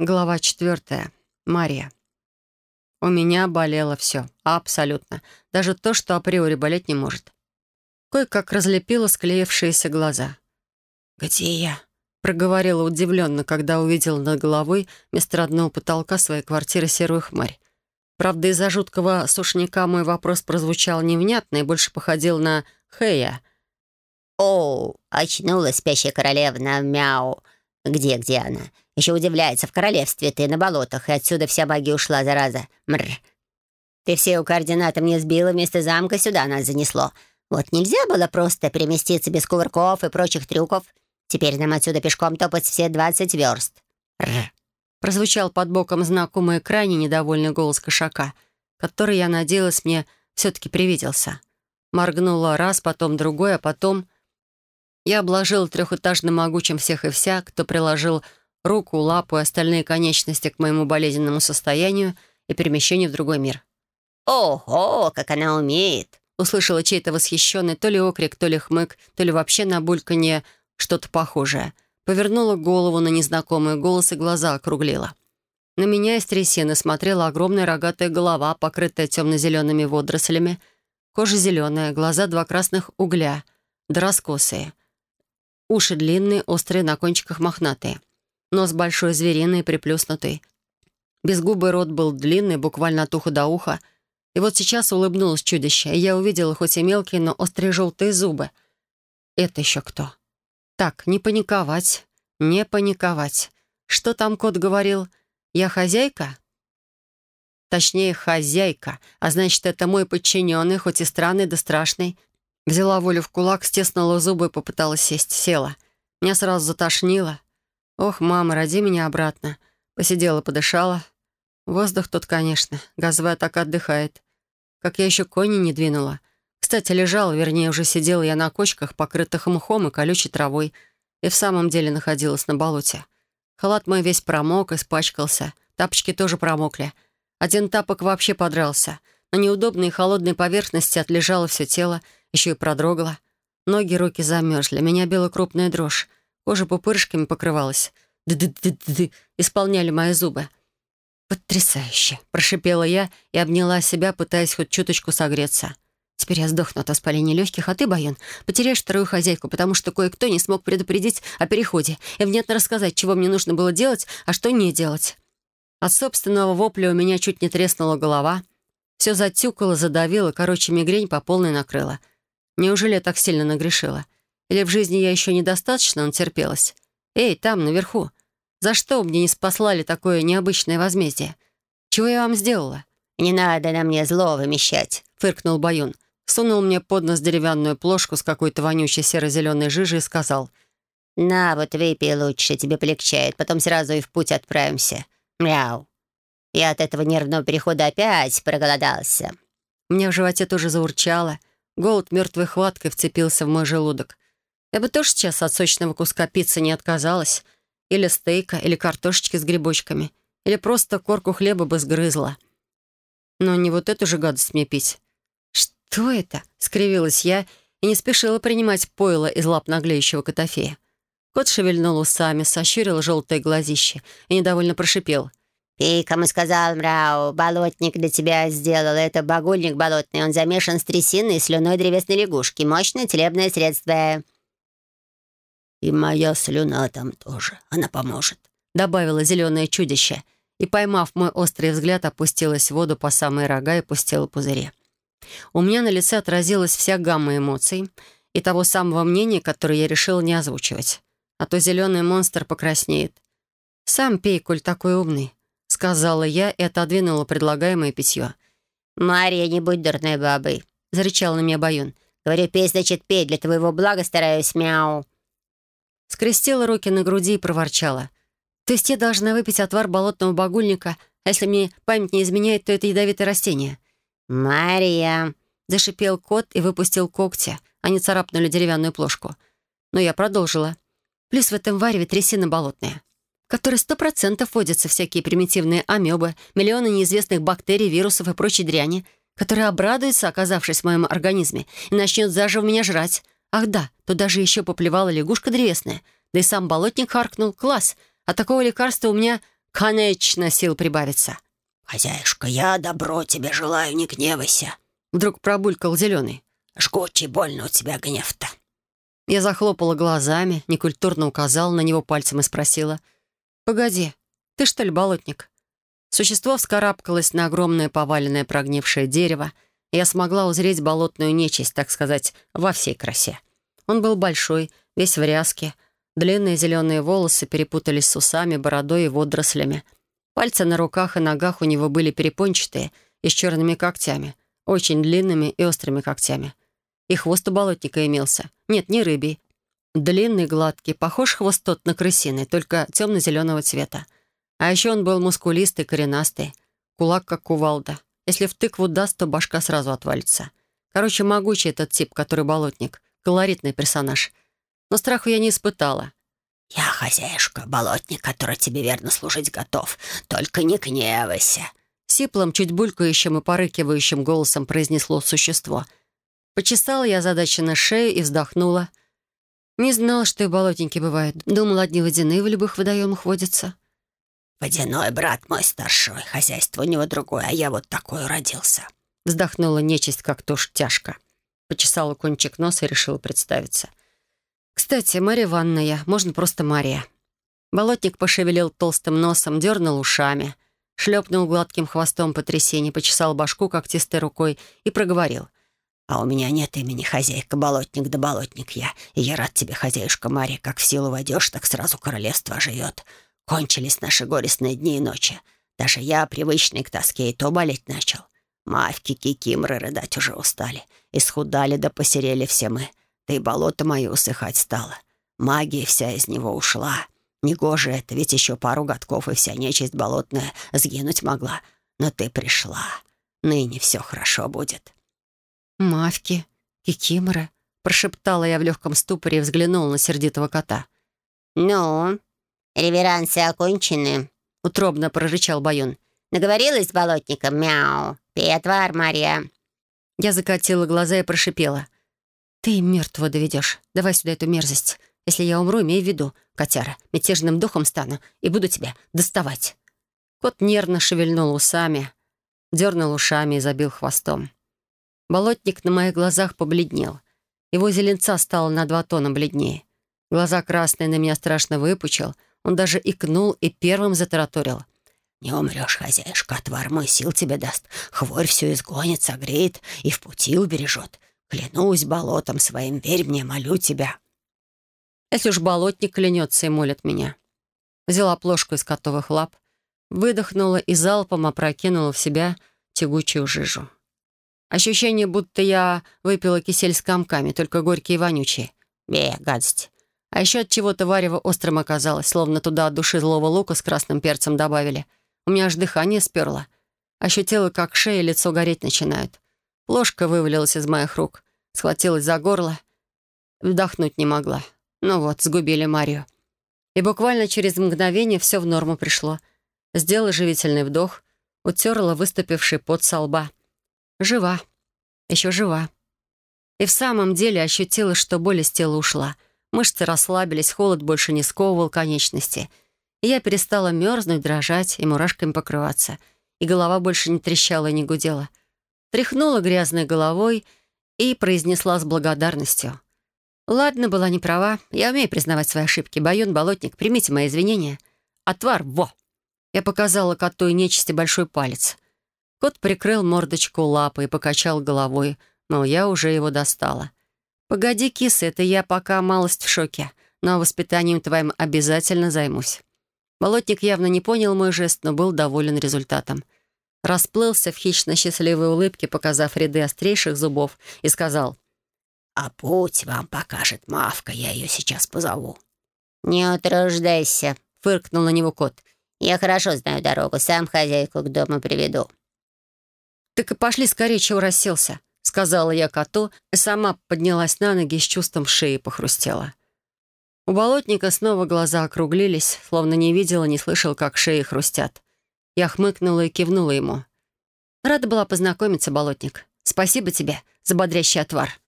Глава четвертая. Мария. У меня болело все. Абсолютно. Даже то, что априори болеть не может. Кое-как разлепила склеившиеся глаза. «Где я?» — проговорила удивленно, когда увидела над головой вместо родного потолка своей квартиры серую хмарь. Правда, из-за жуткого сушняка мой вопрос прозвучал невнятно и больше походил на «Хэя». «О, очнулась спящая королевна, мяу. Где-где она? Еще удивляется, в королевстве ты, на болотах, и отсюда вся магия ушла, зараза. Мрр. Ты все у координаты мне сбила, вместо замка сюда нас занесло. Вот нельзя было просто переместиться без кувырков и прочих трюков. Теперь нам отсюда пешком топать все двадцать верст. Мрр. Прозвучал под боком знакомый крайне недовольный голос кошака, который, я надеялась, мне все-таки привиделся. Моргнула раз, потом другой, а потом... Я обложила трехэтажным могучим всех и вся, кто приложил руку, лапу и остальные конечности к моему болезненному состоянию и перемещению в другой мир. «Ого, как она умеет!» Услышала чей-то восхищенный то ли окрик, то ли хмык, то ли вообще на бульканье что-то похожее — Повернула голову на незнакомый голос и глаза округлила. На меня из трясины смотрела огромная рогатая голова, покрытая темно-зелеными водорослями, кожа зеленая, глаза два красных угля, да раскосые. Уши длинные, острые, на кончиках мохнатые. Нос большой, звериный, приплюснутый. Безгубый рот был длинный, буквально от уха до уха. И вот сейчас улыбнулось чудище, и я увидела хоть и мелкие, но острые желтые зубы. Это еще кто? Так, не паниковать, не паниковать. Что там кот говорил? Я хозяйка? Точнее, хозяйка. А значит, это мой подчиненный, хоть и странный да страшный. Взяла волю в кулак, стеснула зубы и попыталась сесть. Села. Меня сразу затошнило. Ох, мама, роди меня обратно. Посидела, подышала. Воздух тут, конечно. Газовая атака отдыхает. Как я еще кони не двинула. Кстати, лежал, вернее, уже сидела я на кочках, покрытых мхом и колючей травой, и в самом деле находилась на болоте. Халат мой весь промок, испачкался, тапочки тоже промокли. Один тапок вообще подрался. На неудобной и холодной поверхности отлежало все тело, еще и продрогало. Ноги, руки замерзли, меня била крупная дрожь. Кожа пупырышками покрывалась. «Ды-ды-ды-ды-ды!» исполняли мои зубы. «Потрясающе!» — прошипела я и обняла себя, пытаясь хоть чуточку согреться. Теперь я сдохну от воспаления легких, а ты, Байон, потеряешь вторую хозяйку, потому что кое-кто не смог предупредить о переходе и внятно рассказать, чего мне нужно было делать, а что не делать. От собственного вопля у меня чуть не треснула голова. Все затюкало, задавило, короче, мигрень по полной накрыла. Неужели я так сильно нагрешила? Или в жизни я еще недостаточно натерпелась? Эй, там, наверху, за что мне не спаслали такое необычное возмездие? Чего я вам сделала?» «Не надо на мне зло вымещать», — фыркнул Баюн сунул мне под нос деревянную плошку с какой-то вонючей серо-зеленой жижей и сказал, «На, вот выпей лучше, тебе полегчает, потом сразу и в путь отправимся. Мяу. Я от этого нервного перехода опять проголодался». Меня в животе тоже заурчало. Голод мертвой хваткой вцепился в мой желудок. Я бы тоже сейчас от сочного куска пиццы не отказалась. Или стейка, или картошечки с грибочками. Или просто корку хлеба бы сгрызла. Но не вот эту же гадость мне пить. «Что это?» — скривилась я и не спешила принимать пойло из лап наглеющего котофея. Кот шевельнул усами, сощурил желтое глазище и недовольно прошипел. «Пей, кому сказал, мрау, болотник для тебя сделал. Это багульник болотный, он замешан с трясиной и слюной древесной лягушки. Мощное целебное средство». «И моя слюна там тоже, она поможет», — добавило зеленое чудище, и, поймав мой острый взгляд, опустилась в воду по самые рога и пустила пузыри. У меня на лице отразилась вся гамма эмоций и того самого мнения, которое я решила не озвучивать. А то зеленый монстр покраснеет. «Сам пей, коль такой умный», — сказала я и отодвинула предлагаемое питье. «Мария, не будь дурной бабой», — зарычал на меня Баюн. «Говорю, пей, значит, пей, для твоего блага стараюсь, мяу». Скрестила руки на груди и проворчала. «То есть я должна выпить отвар болотного багульника, а если мне память не изменяет, то это ядовитое растение?» «Мария!» — зашипел кот и выпустил когти. Они царапнули деревянную плошку. Но я продолжила. Плюс в этом вареве трясина болотная, в которой сто процентов вводятся всякие примитивные амебы, миллионы неизвестных бактерий, вирусов и прочей дряни, которые обрадуются, оказавшись в моем организме, и начнет заживо меня жрать. Ах да, туда же еще поплевала лягушка древесная. Да и сам болотник харкнул. Класс! От такого лекарства у меня Конечно, сил прибавится. «Хозяюшка, я добро тебе желаю, не гневайся». Вдруг пробулькал зеленый. «Жгучий больно у тебя гнев-то». Я захлопала глазами, некультурно указала на него пальцем и спросила. «Погоди, ты что ли болотник?» Существо вскарабкалось на огромное поваленное прогнившее дерево, я смогла узреть болотную нечисть, так сказать, во всей красе. Он был большой, весь в ряске. Длинные зеленые волосы перепутались с усами, бородой и водорослями. Пальцы на руках и ногах у него были перепончатые и с черными когтями, очень длинными и острыми когтями. И хвост у болотника имелся. Нет, не рыбий. Длинный, гладкий, похож хвост тот на крысиный, только темно-зеленого цвета. А еще он был мускулистый, коренастый. Кулак, как кувалда. Если в тыкву даст, то башка сразу отвалится. Короче, могучий этот тип, который болотник. Колоритный персонаж. Но страху я не испытала. «Я хозяюшка, болотник, который тебе верно служить готов. Только не гневайся». Сиплым, чуть булькающим и порыкивающим голосом произнесло существо — Почесала я задачи на шею и вздохнула. Не знала, что и болотники бывают. Думала, одни водяные в любых водоемах водятся. «Водяной брат мой старший, хозяйство у него другое, а я вот такой родился». Вздохнула нечисть как-то уж тяжко. Почесала кончик носа и решила представиться. «Кстати, Мария Ивановна можно просто Мария». Болотник пошевелил толстым носом, дернул ушами, шлепнул гладким хвостом по трясине, почесал башку когтистой рукой и проговорил. А у меня нет имени хозяйка, болотник да болотник я. И я рад тебе, хозяюшка Мария, как в силу войдешь, так сразу королевство живет. Кончились наши горестные дни и ночи. Даже я, привычный к тоске, и то болеть начал. Мавки, кикимры рыдать уже устали. Исхудали да посерели все мы. Да и болото мое усыхать стало. Магия вся из него ушла. Негоже это, ведь еще пару годков и вся нечисть болотная сгинуть могла. Но ты пришла. Ныне все хорошо будет. «Мавки, кикимора», — прошептала я в легком ступоре и взглянула на сердитого кота. «Ну, реверансы окончены», — утробно прорычал Баюн. «Наговорилась с болотником? Мяу. Пей отвар, Мария». Я закатила глаза и прошипела. «Ты мертвого доведешь. Давай сюда эту мерзость. Если я умру, имей в виду, котяра, мятежным духом стану и буду тебя доставать». Кот нервно шевельнул усами, дернул ушами и забил хвостом. Болотник на моих глазах побледнел. Его зеленца стало на два тона бледнее. Глаза красные на меня страшно выпучил. Он даже икнул и первым затараторил. «Не умрешь, хозяюшка, отвар мой сил тебе даст. Хворь все изгонит, согреет и в пути убережет. Клянусь болотом своим, верь мне, молю тебя». Если уж болотник клянется и молит меня. Взяла плошку из котовых лап, выдохнула и залпом опрокинула в себя тягучую жижу. Ощущение, будто я выпила кисель с комками, только горькие и вонючие. Бе, гадость. А еще от чего-то варево острым оказалось, словно туда от души злого лука с красным перцем добавили. У меня аж дыхание сперло. Ощутила, как шея и лицо гореть начинают. Ложка вывалилась из моих рук, схватилась за горло. Вдохнуть не могла. Ну вот, сгубили Марию. И буквально через мгновение все в норму пришло. Сделала живительный вдох, утерла выступивший пот со лба. Жива. Еще жива. И в самом деле ощутила, что боль из тела ушла. Мышцы расслабились, холод больше не сковывал конечности. И я перестала мерзнуть, дрожать и мурашками покрываться. И голова больше не трещала и не гудела. Тряхнула грязной головой и произнесла с благодарностью. «Ладно, была не права. Я умею признавать свои ошибки. Байон, болотник, примите мои извинения. Отвар, во!» Я показала коту и нечисти большой палец — Кот прикрыл мордочку лапой и покачал головой, но я уже его достала. «Погоди, киса, это я пока малость в шоке, но воспитанием твоим обязательно займусь». Болотник явно не понял мой жест, но был доволен результатом. Расплылся в хищно-счастливой улыбке, показав ряды острейших зубов, и сказал, «А путь вам покажет Мавка, я ее сейчас позову». «Не утруждайся», — фыркнул на него кот. «Я хорошо знаю дорогу, сам хозяйку к дому приведу». «Так и пошли скорее, чего расселся», — сказала я коту, и сама поднялась на ноги с чувством в шее похрустела. У болотника снова глаза округлились, словно не видела, не слышал, как шеи хрустят. Я хмыкнула и кивнула ему. Рада была познакомиться, болотник. Спасибо тебе за бодрящий отвар.